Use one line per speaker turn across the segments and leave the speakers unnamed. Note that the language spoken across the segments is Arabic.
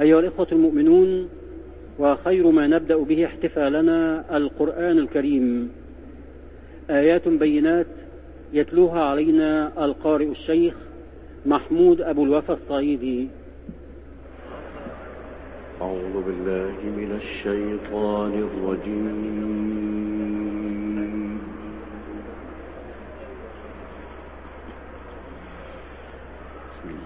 أيها الإخوة المؤمنون وخير ما نبدأ به احتفالنا القرآن الكريم. آيات بينات يتلوها علينا القارئ الشيخ محمود أبو الوفا الصعيدي.
أعوذ بالله من الشيطان الرجيم.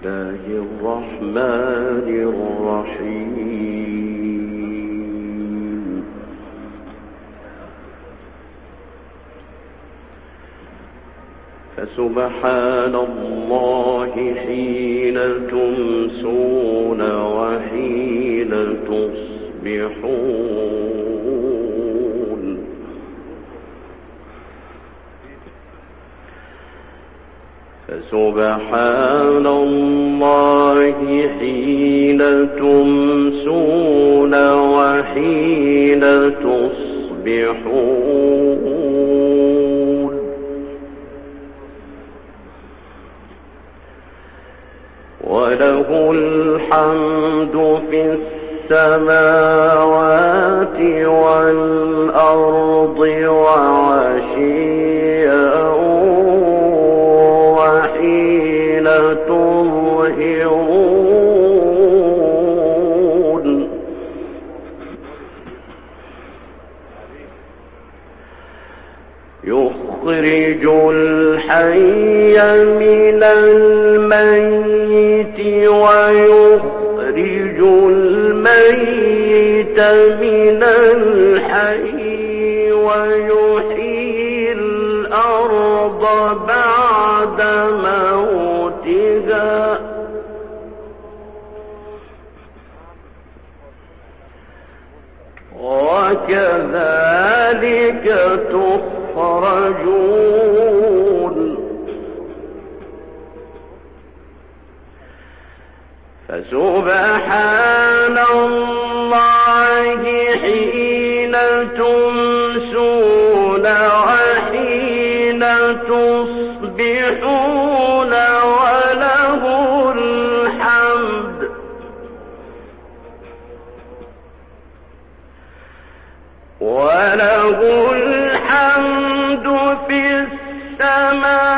الله الرحمن الرحيم. فسبحان الله حين تمسون وحين تصبحون. فسبحان الله حين تمسون وحين تصبحون. وله الحمد في السماوات والأرض وكذلك تخرجون. فسبحان السماوات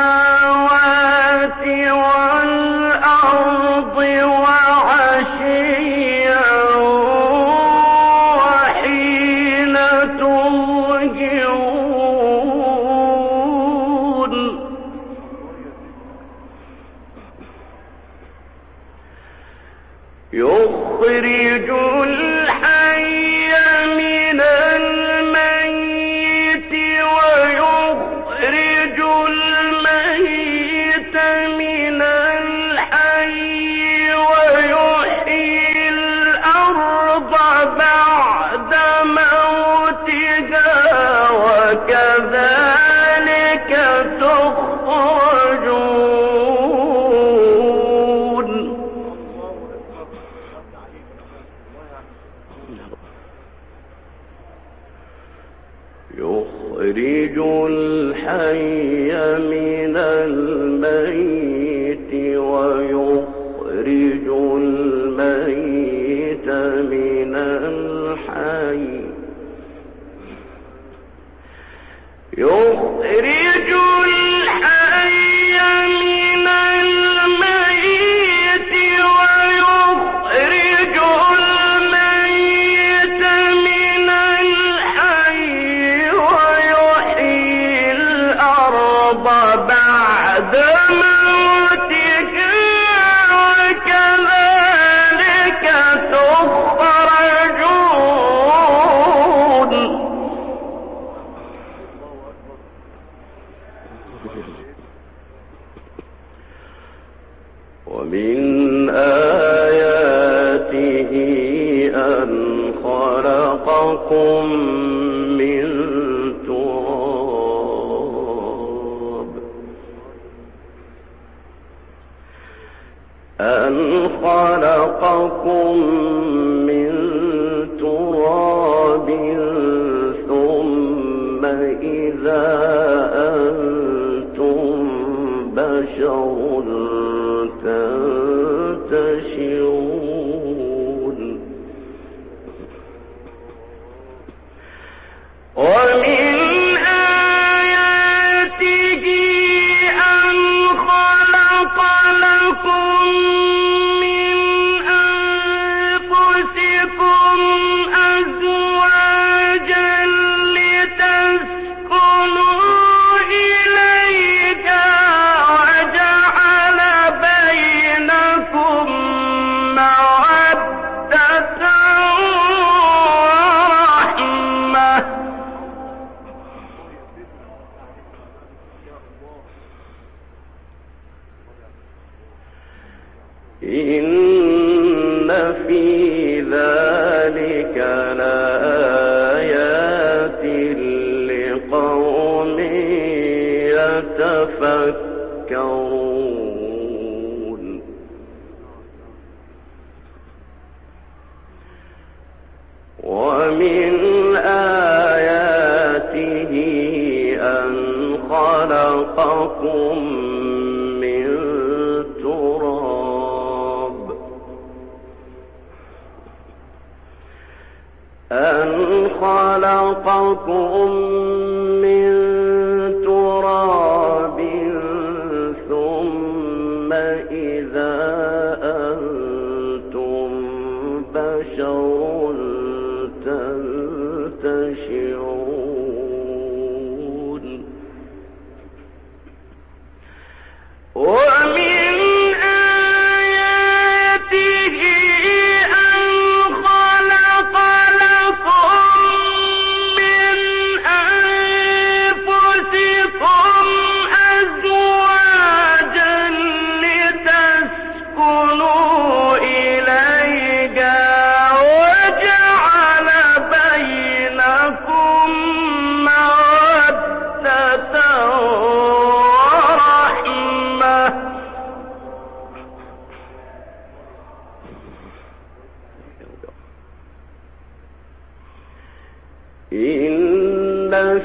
خلقكم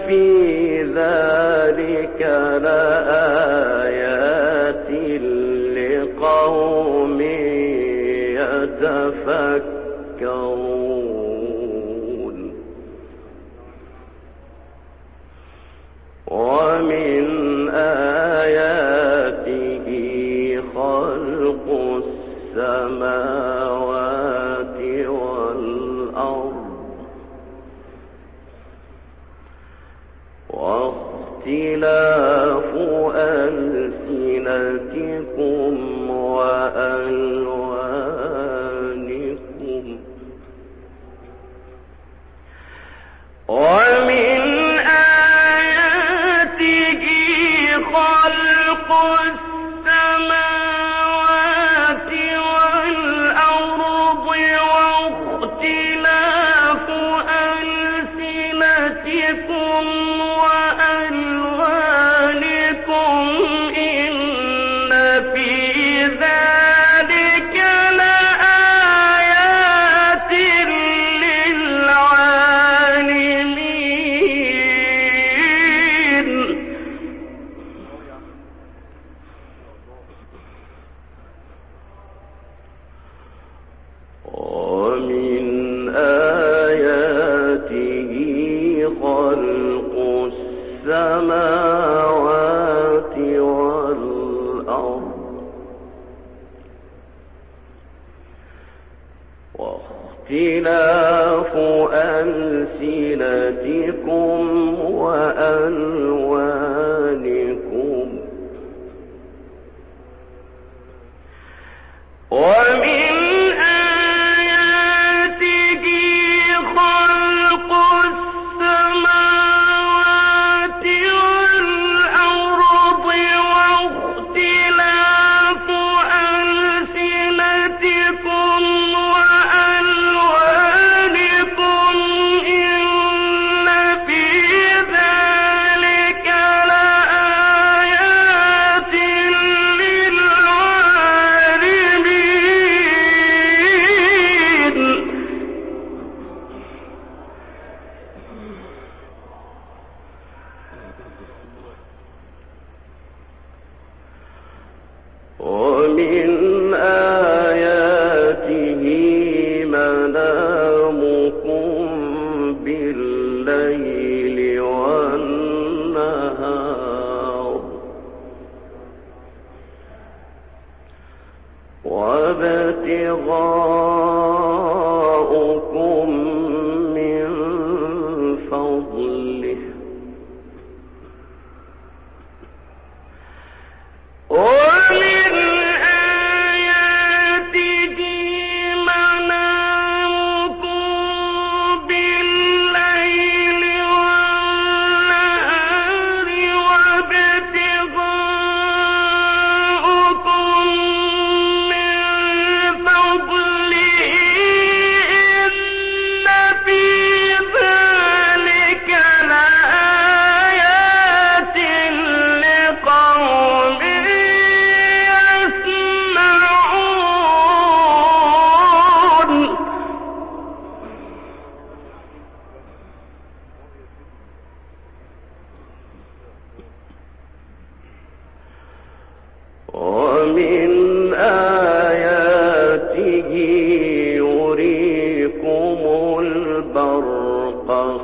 في ذلك لآيات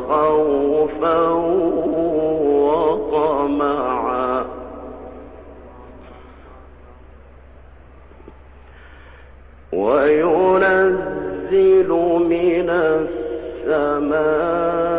خوفا وطمعا. وينزل من السماء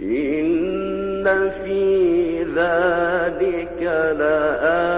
إن في ذلك لآية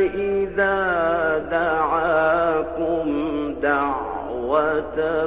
إذا دعاكم دعوة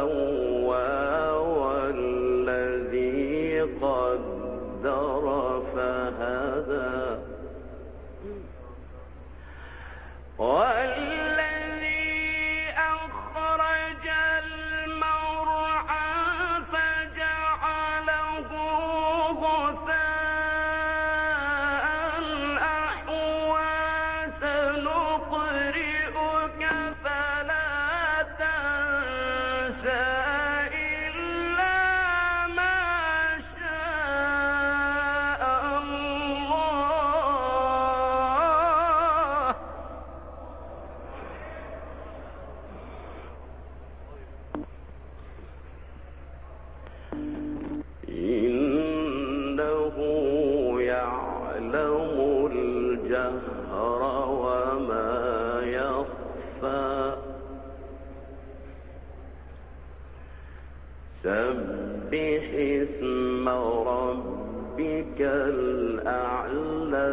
سبح اسم ربك الأعلى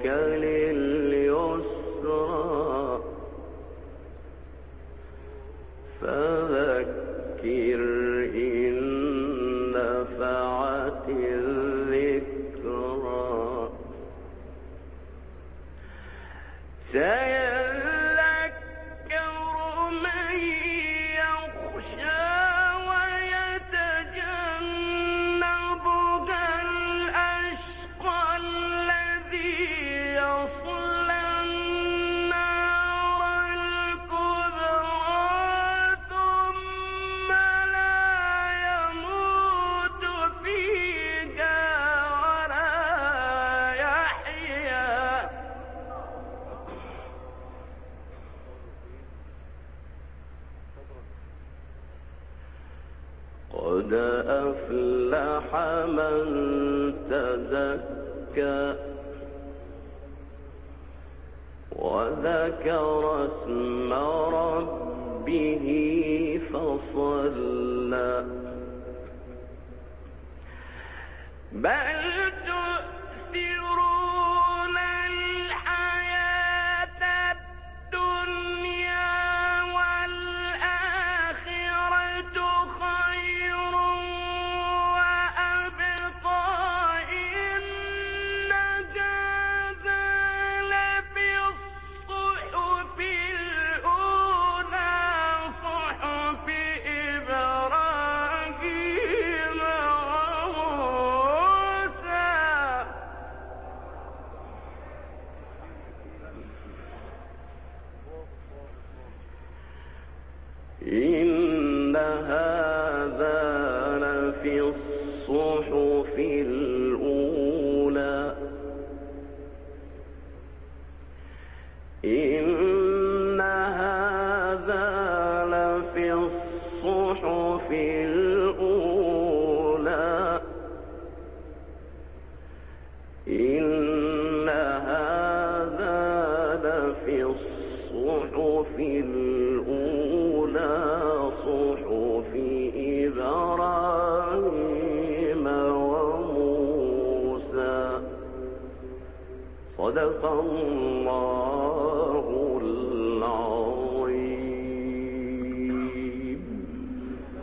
Girl